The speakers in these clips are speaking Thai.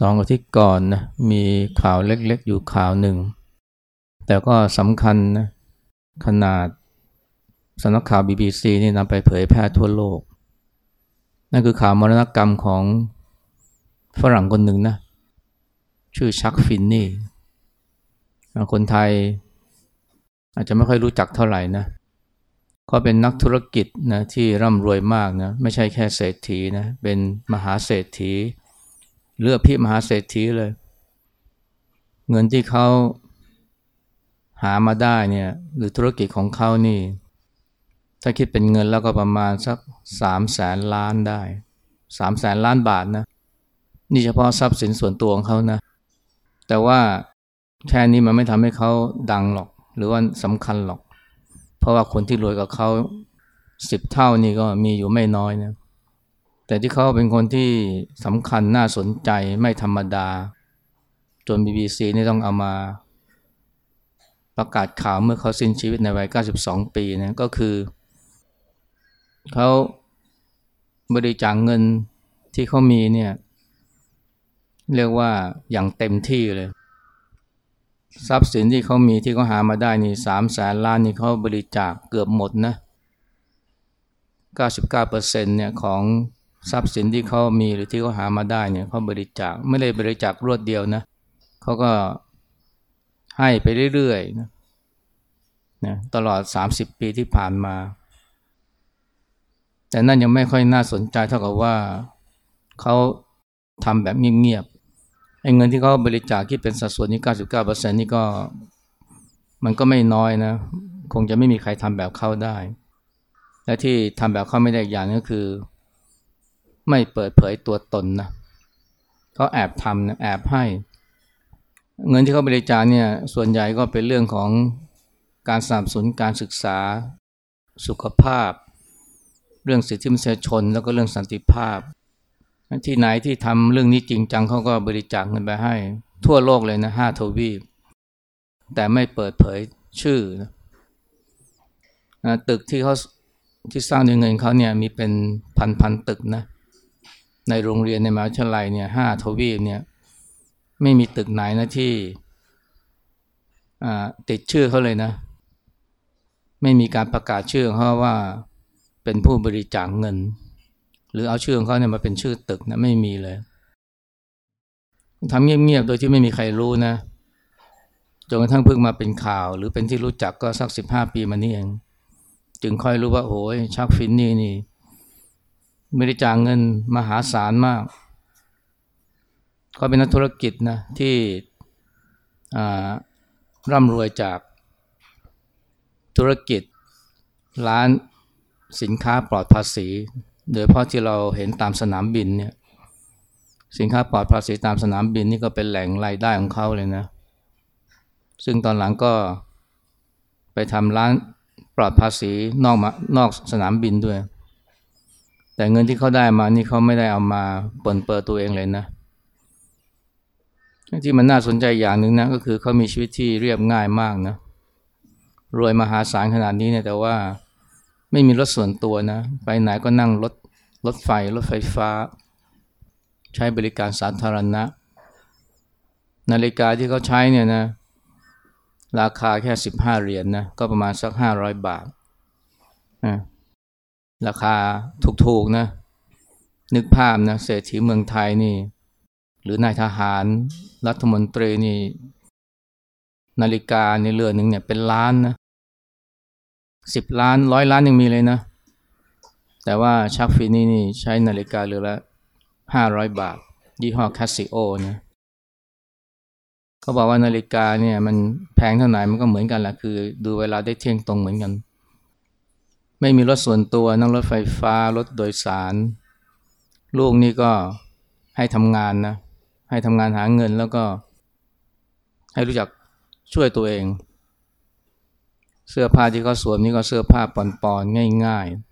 สองอาทิตย์ก่อนนะมีข่าวเล็กๆ อยู่ข่าวหนึ่ง แต่ก็สำคัญนะขนาดสำนักข่าว BBC นี่นำไปเผยแพร่ทั่วโลก นั่นคือข่าวมรณกรรมของฝรั่งคนหนึ่งนะ ชื่อชักฟินนี่ คนไทยอาจจะไม่ค่อยรู้จักเท่าไหร่นะเขาเป็นนักธุรกิจนะที่ร่ำรวยมากนะ ไม่ใช่แค่เศรษฐีนะ เป็นมหาเศรษฐี เลือกพี่มหาเศรษฐีเลย เงินที่เขาหามาได้เนี่ย หรือธุรกิจของเขานี่ ถ้าคิดเป็นเงินแล้วก็ประมาณสักสามแสนล้านได้สามแสนล้านบาทนะ นี่เฉพาะทรัพย์สินส่วนตัวของเขานะ แต่ว่าแค่นี้มันไม่ทำให้เขาดังหรอก หรือว่าสำคัญหรอก เพราะว่าคนที่รวยกับเขาสิบเท่านี่ก็มีอยู่ไม่น้อยนะ แต่ที่เขาเป็นคนที่สำคัญน่าสนใจไม่ธรรมดา จน BBC นี่ต้องเอามาประกาศข่าวเมื่อเขาสิ้นชีวิตในวัย 92 ปีนะก็คือ เขาบริจาคเงินที่เขามีเนี่ยเรียกว่าอย่างเต็มที่เลย ทรัพย์สินที่เขามีที่เขาหามาได้นี่สามแสนล้านนี่เขาบริจาคเกือบหมดนะ 99%เนี่ยของ ทรัพย์สินที่เขามีหรือที่เขาหามาได้เนี่ยเขาบริจาคไม่ได้บริจาครวดเดียวนะเขาก็ให้ไปเรื่อยๆนะนะตลอด 30 ปีที่ผ่านมา แต่นั่นยังไม่ค่อยน่าสนใจเท่ากับว่าเขาทำแบบเงียบๆไอ้เงินที่เขาบริจาคที่เป็นสัดส่วนนี้99%นี่ก็มันก็ไม่น้อยนะ คงจะไม่มีใครทำแบบเขาได้ และที่ทำแบบเขาไม่ได้อย่างก็คือ ไม่เปิดเผยตัวตนนะเขาแอบทำนะแอบให้ เงินที่เขาบริจาคเนี่ยส่วนใหญ่ก็เป็นเรื่องของการสนับสนุนการศึกษาสุขภาพ เรื่องสิทธิมนุษยชน แล้วก็เรื่องสันติภาพ ที่ไหนที่ทำเรื่องนี้จริงจังเขาก็บริจาคเงินไปให้ ทั่วโลกเลยนะห้าทวีปแต่ไม่เปิดเผยชื่อนะตึกที่เขาที่สร้างด้วยเงินเขาเนี่ยมีเป็นพันพันตึกนะ ในโรงเรียนในมหาวิทยาลัยเนี่ยห้าทวีปเนี่ยไม่มีตึกไหนนะที่ติดชื่อเขาเลยนะ ไม่มีการประกาศชื่อเขาว่าเป็นผู้บริจาคเงิน หรือเอาชื่อของเขาเนี่ยมาเป็นชื่อตึกนะไม่มีเลยทำเงียบๆโดยที่ไม่มีใครรู้นะจนกระทั่งเพิ่งมาเป็นข่าว หรือเป็นที่รู้จักก็สักสิบห้าปีมานี้เอง จึงค่อยรู้ว่าโอ้ยชักฟินนี่นี่ บริจาคเงินมหาศาลมากเขาเป็นนักธุรกิจนะที่ร่ำรวยจากธุรกิจร้านสินค้าปลอดภาษี โดยเพราะที่เราเห็นตามสนามบินเนี่ยสินค้าปลอดภาษีตามสนามบินนี่ก็เป็นแหล่งรายได้ของเขาเลยนะ ซึ่งตอนหลังก็ไปทำร้านปลอดภาษีนอกมานอกสนามบินด้วย แต่เงินที่เขาได้มานี่เขาไม่ได้เอามาเปิดเปิดตัวเองเลยนะที่มันน่าสนใจอย่างหนึ่งนะก็คือเขามีชีวิตที่เรียบง่ายมากนะรวยมหาศาลขนาดนี้เนี่ยแต่ว่าไม่มีรถส่วนตัวนะ ไปไหนก็นั่งรถรถไฟรถไฟฟ้า ใช้บริการสาธารณะ นาฬิกาที่เขาใช้เนี่ยนะราคาแค่สิบห้าเหรียญนนะก็ประมาณสักห้าร้อยบาทนะ ราคาถูกๆนะ นึกภาพนะเศรษฐีเมืองไทยนี่ หรือนายทหารรัฐมนตรีนี่ นาฬิกาในเรือนหนึ่งเนี่ยเป็นล้านนะสิบล้านร้อยล้านยังมีเลยนะ แต่ว่าชักฟินี่นี่ใช้นาฬิกาเรือละห้าร้อยบาท ยี่ห้อคาสิโอนะเขาบอกว่านาฬิกาเนี่ยมันแพงเท่าไหร่มันก็เหมือนกันแหละคือ ดูเวลาได้เที่ยงตรงเหมือนกัน ไม่มีรถส่วนตัวนั่งรถไฟฟ้ารถโดยสาร ลูกนี่ก็ให้ทำงานนะให้ทำงานหาเงินแล้วก็ ให้รู้จักช่วยตัวเอง เสื้อผ้าที่เขาสวมนี่ก็เสื้อผ้าปอนๆง่ายๆ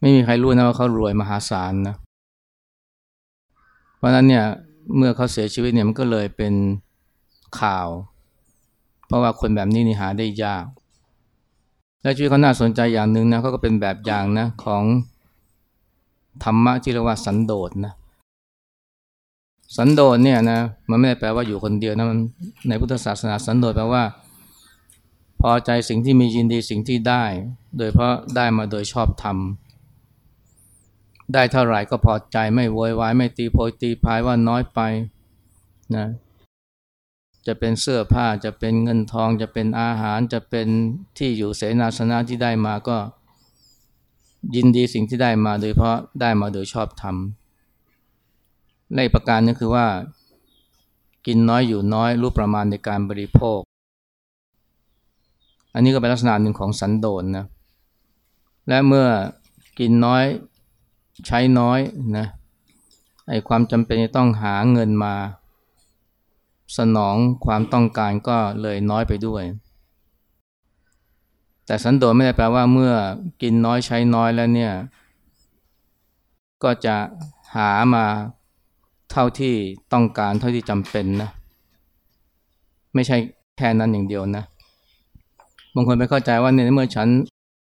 ไม่มีใครรู้นะว่าเขารวยมหาศาลนะเพราะนั้นเนี่ยเมื่อเขาเสียชีวิตเนี่ยมันก็เลยเป็นข่าว เพราะว่าคนแบบนี้นี่หาได้ยาก และชีวิตเขาน่าสนใจอย่างหนึ่งนะเขาก็เป็นแบบอย่างนะของธรรมะที่เรียกว่าสันโดษนะสันโดษเนี่ยนะมันไม่ได้แปลว่าอยู่คนเดียวนะมันในพุทธศาสนาสันโดษแปลว่า พอใจสิ่งที่มียินดีสิ่งที่ได้ โดยเพราะได้มาโดยชอบธรรมได้เท่าไหร่ก็พอใจไม่โวยวายไม่ตีโพยตีพายว่าน้อยไปนะ จะเป็นเสื้อผ้าจะเป็นเงินทอง จะเป็นอาหารจะเป็นที่อยู่เสนาสนะที่ได้มาก็ ยินดีสิ่งที่ได้มาโดยเพราะได้มาโดยชอบธรรมและอีกประการนึงคือว่า กินน้อยอยู่น้อยรู้ประมาณในการบริโภค อันนี้ก็เป็นลักษณะหนึ่งของสันโดษนนะและเมื่อกินน้อยใช้น้อยนะไอความจำเป็นจะต้องหาเงินมา สนองความต้องการก็เลยน้อยไปด้วย แต่สันโดษไม่ได้แปลว่าเมื่อกินน้อยใช้น้อยแล้วเนี่ย ก็จะหามาเท่าที่ต้องการเท่าที่จำเป็นนะ ไม่ใช่แค่นั้นอย่างเดียวนะบางคนไปเข้าใจว่าเนี่ยเมื่อฉัน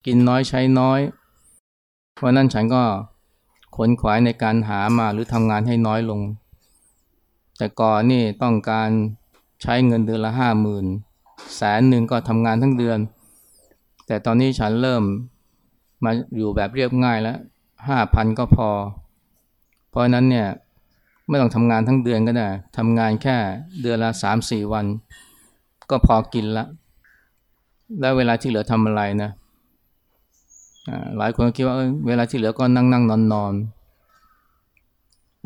กินน้อยใช้น้อยเพราะนั้นฉันก็ขนขวายในการหามาหรือทำงานให้น้อยลง แต่ก่อนนี่ต้องการใช้เงินเดือนละห้าหมื่นแสนหนึ่งก็ทำงานทั้งเดือน แต่ตอนนี้ฉันเริ่มมาอยู่แบบเรียบง่ายแล้วห้าพันก็พอ เพราะนั้นเนี่ยไม่ต้องทำงานทั้งเดือนก็ได้ทำงานแค่เดือนละสามสี่วัน ก็พอกินละ แล้วเวลาที่เหลือทำอะไรนะหลายคนคิดว่าเวลาที่เหลือก็นั่งนั่งนอนนอน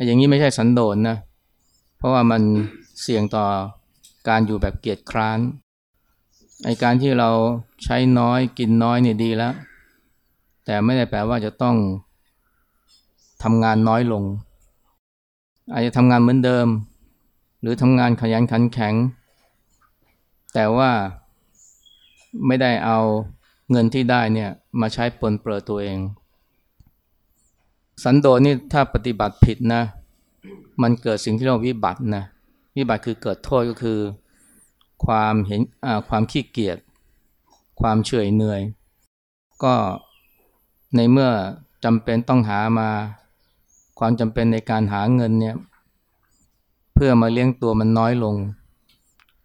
อย่างนี้ไม่ใช่สันโดษนนะ เพราะว่ามันเสี่ยงต่อการอยู่แบบเกียจคร้านไอการที่เราใช้น้อยกินน้อยเนี่ยดีแล้ว แต่ไม่ได้แปลว่าจะต้องทำงานน้อยลง อาจจะทำงานเหมือนเดิม หรือทำงานขยันขันแข็ง แต่ว่าไม่ได้เอาเงินที่ได้เนี่ยมาใช้ปนเปื้อตัวเอง สันโดษนี่ถ้าปฏิบัติผิดนะ มันเกิดสิ่งที่เรียกว่าวิบัตินะวิบัติคือเกิดโทษก็คือ ความเห็นความขี้เกียจความเฉยเหนื่อย ก็ในเมื่อจำเป็นต้องหามาความจำเป็นในการหาเงินเนี่ยเพื่อมาเลี้ยงตัวมันน้อยลง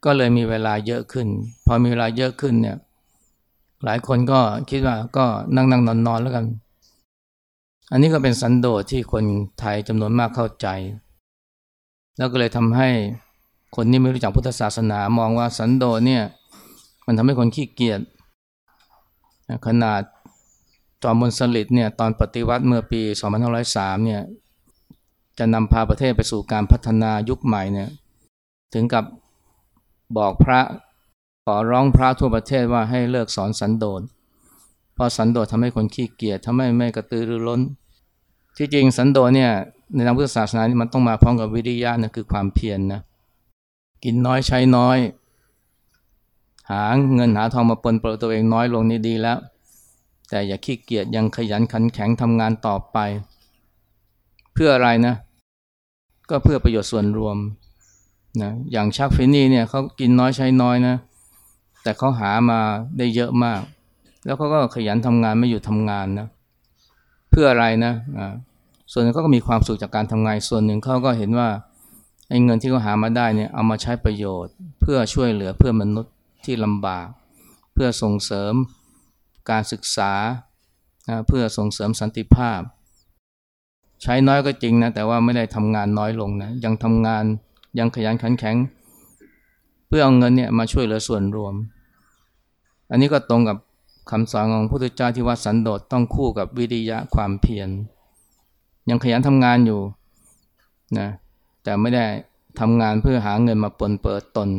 ก็เลยมีเวลาเยอะขึ้น พอมีเวลาเยอะขึ้นเนี่ยหลายคนก็คิดว่าก็นั่งนั่งนอนนอนแล้วกัน อันนี้ก็เป็นสันโดษที่คนไทยจำนวนมากเข้าใจ แล้วก็เลยทำให้คนที่ไม่รู้จักพุทธศาสนามองว่าสันโดษเนี่ยมันทำให้คนขี้เกียจขนาดจอมพลสฤษดิ์เนี่ยตอนปฏิวัติเมื่อปี 2503เนี่ยจะนำพาประเทศไปสู่การพัฒนายุคใหม่เนี่ยถึงกับบอกพระขอร้องพระทั่วประเทศว่าให้เลิกสอนสันโดษ เพราะสันโดษทำให้คนขี้เกียจทำให้ไม่กระตือรือร้น ที่จริงสันโดษเนี่ยในทางพุทธศาสนานี่มันต้องมาพร้อมกับวิริยะนะคือความเพียรนนะกินน้อยใช้น้อย หาเงินหาทองมาปนเปื้อตัวเองน้อยลงนี่ดีแล้ว แต่อย่าขี้เกียจยังขยันขันแข็งทำงานต่อไป เพื่ออะไรนะ ก็เพื่อประโยชน์ส่วนรวมนะอย่างชักฟินี่เนี่ยเขากินน้อยใช้น้อยนะ แต่เขาหามาได้เยอะมาก แล้วเขาก็ขยันทำงานไม่อยู่ทำงานนะเพื่ออะไรนะอ่าส่วนหนึ่งเขาก็มีความสุขจากการทำงาน ส่วนหนึ่งเขาก็เห็นว่าไอ้เงินที่เขาหามาได้เนี่ยเอามาใช้ประโยชน์ เพื่อช่วยเหลือเพื่อมนุษย์ที่ลำบาก เพื่อส่งเสริมการศึกษาเพื่อส่งเสริมสันติภาพ ใช้น้อยก็จริงนะแต่ว่าไม่ได้ทำงานน้อยลงนะยังทำงานยังขยันขันแข็ง เพื่อเอาเงินเนี่ยมาช่วยเหลือส่วนรวม อันนี้ก็ตรงกับ คำสอนของพระพุทธเจ้าที่ว่าสันโดษต้องคู่กับวิริยะความเพียร ยังขยันทำงานอยู่นะแต่ไม่ได้ทำงานเพื่อหาเงินมาปนเปิดตน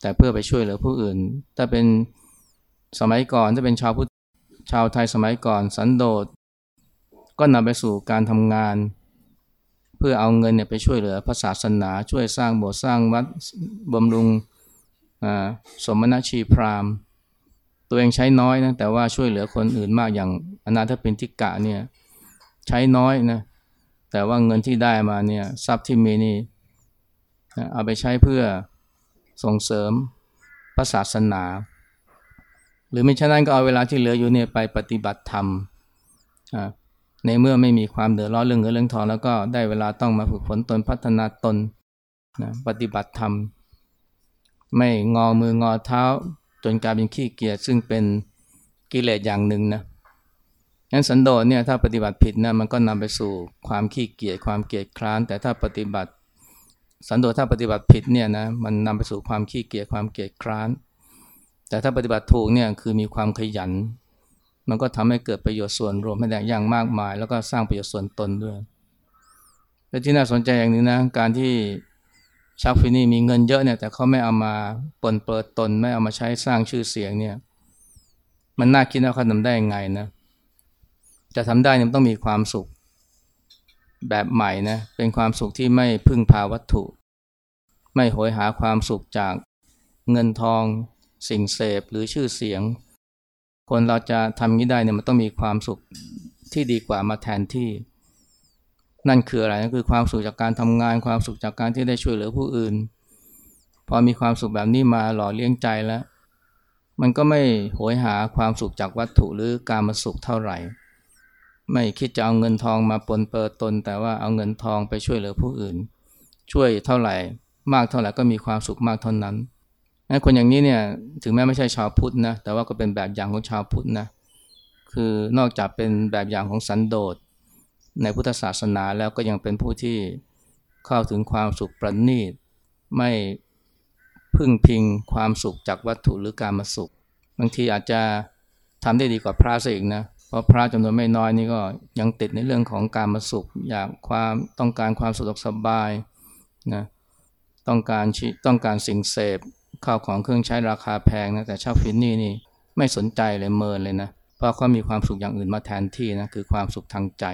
แต่เพื่อไปช่วยเหลือผู้อื่น ถ้าเป็นสมัยก่อนถ้าเป็นชาวพุทธชาวไทยสมัยก่อนสันโดษก็นำไปสู่การทำงาน เพื่อเอาเงินเนี่ยไปช่วยเหลือพระศาสนาช่วยสร้างโบสถ์สร้างวัดบำรุงสมณชีพราหมณ์ ตัวเองใช้น้อยนะแต่ว่าช่วยเหลือคนอื่นมากอย่างอนาถปินทิกะเนี่ยใช้น้อยนะแต่ว่าเงินที่ได้มาเนี่ยทรัพย์ที่มีนี่เอาไปใช้เพื่อส่งเสริมพระศาสนา หรือไม่ใช่นั้นก็เอาเวลาที่เหลืออยู่เนี่ยไปปฏิบัติธรรมในเมื่อไม่มีความเดือดร้อนเรื่องเงินเรื่องทองแล้วก็ได้เวลาต้องมาฝึกฝนตนพัฒนาตนนะปฏิบัติธรรม ไม่งอมืองอเท้า จนกลายเป็นขี้เกียจซึ่งเป็นกิเลสอย่างหนึ่งนะงั้นสันโดษเนี่ยถ้าปฏิบัติผิดนะมันก็นำไปสู่ความขี้เกียจความเกียจคร้าน แต่ถ้าปฏิบัติสันโดษถ้าปฏิบัติผิดเนี่ยนะมันนำไปสู่ความขี้เกียจความเกียจคร้าน แต่ถ้าปฏิบัติถูกเนี่ยคือมีความขยัน มันก็ทำให้เกิดประโยชน์ส่วนรวมให้ได้อย่างมากมาย แล้วก็สร้างประโยชน์ส่วนตนด้วยและที่น่าสนใจอย่างนี้นะการที่ ชักฟินี่มีเงินเยอะเนี่ยแต่เขาไม่เอามาปนเปิดตน ไม่เอามาใช้สร้างชื่อเสียงเนี่ย มันน่าคิดว่าเขาทำได้ยังไงนะ จะทำได้เนี่ยต้องมีความสุขแบบใหม่นะเป็นความสุขที่ไม่พึ่งพาวัตถุ ไม่โหยหาความสุขจากเงินทองสิ่งเสพหรือชื่อเสียง คนเราจะทำนี้ได้เนี่ยมันต้องมีความสุขที่ดีกว่ามาแทนที่ นั่นคืออะไรนั่นคือความสุขจากการทำงาน ความสุขจากการที่ได้ช่วยเหลือผู้อื่น พอมีความสุขแบบนี้มาหล่อเลี้ยงใจแล้ว มันก็ไม่โหยหาความสุขจากวัตถุหรือการมาสุขเท่าไหร่ ไม่คิดจะเอาเงินทองมาปนเปื้อตน แต่ว่าเอาเงินทองไปช่วยเหลือผู้อื่น ช่วยเท่าไหร่ มากเท่าไหร่ก็มีความสุขมากเท่านั้นคนอย่างนี้เนี่ยถึงแม้ไม่ใช่ชาวพุทธนะแต่ว่าก็เป็นแบบอย่างของชาวพุทธนะคือนอกจากเป็นแบบอย่างของสันโดษ ในพุทธศาสนาแล้วก็ยังเป็นผู้ที่เข้าถึงความสุขประณีต ไม่พึ่งพิงความสุขจากวัตถุหรือการมาสุข บางทีอาจจะทำได้ดีกว่าพระซะอีกนะเพราะพระจำนวนไม่น้อยนี่ก็ยังติดในเรื่องของการมาสุข อยากความต้องการความสะดวกสบายนะต้องการต้องการสิ่งเสพข้าวของเครื่องใช้ราคาแพงนะแต่ชาวฟินนี่นี่ไม่สนใจเลยเมินเลยนะเพราะเขามีความสุขอย่างอื่นมาแทนที่นะคือความสุขทางใจ